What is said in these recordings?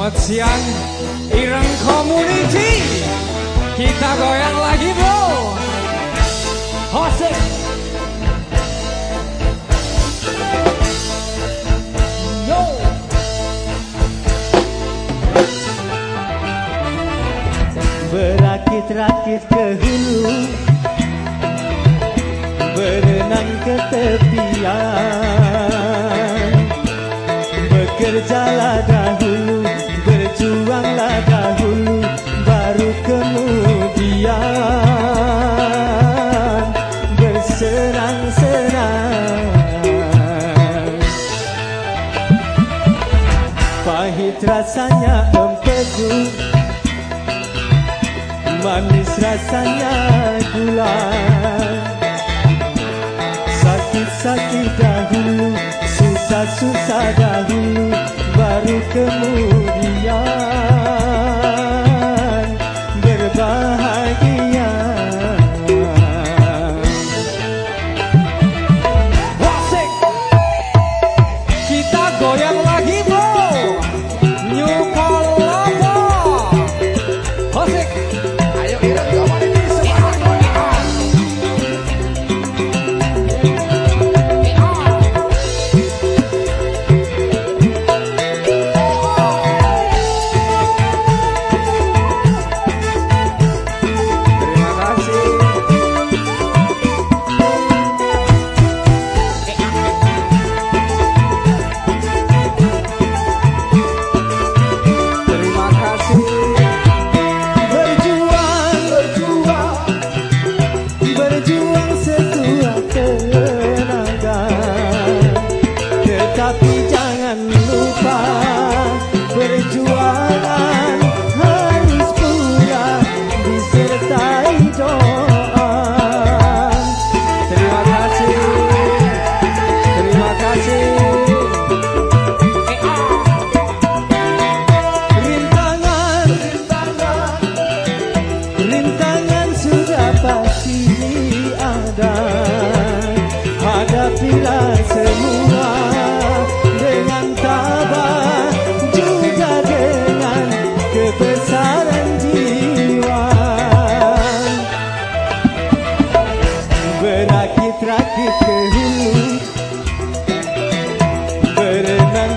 Selamat siang Ireng Community Kita goyang lagi bro. Hosek. Berakit-rakit ke hulu Berenang ke tepian Bekerjalah rasanya empedu, Manis rasanya gula. Sakit-sakit dahulu Susah-susah dahulu Baru kemudian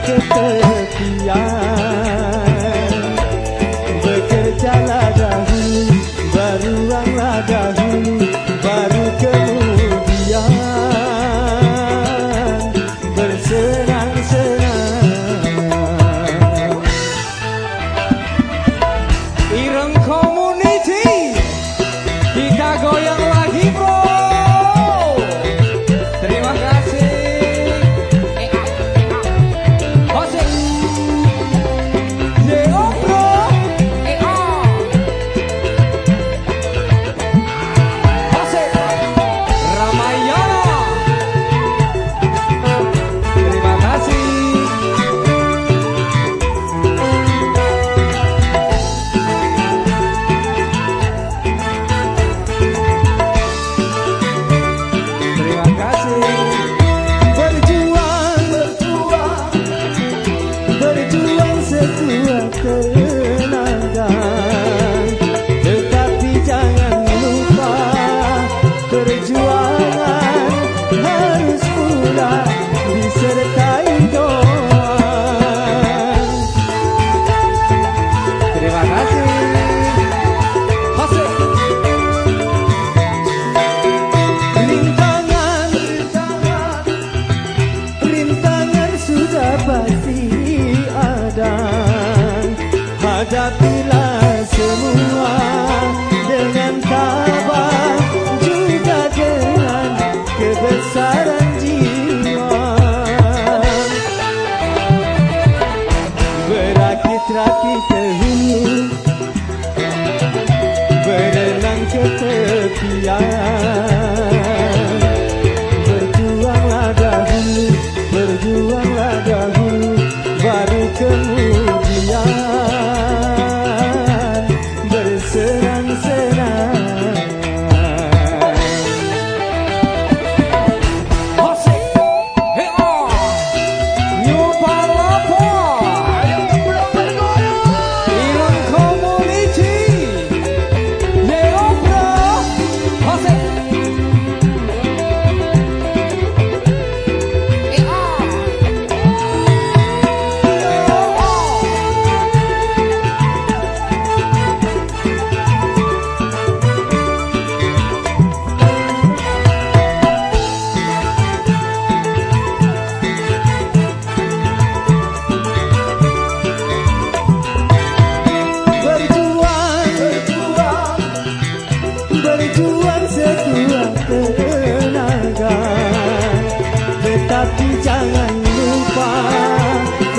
किया that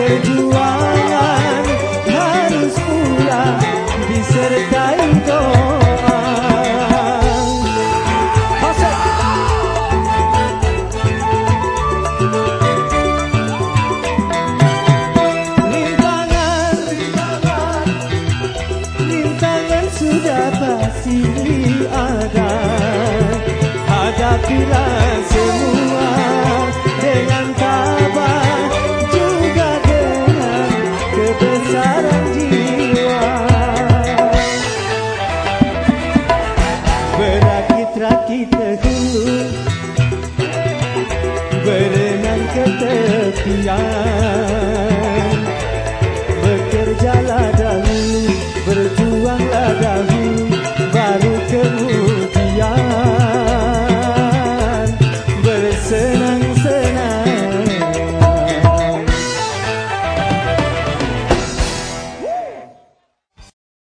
so do I. kita hulu Berenang ke tepian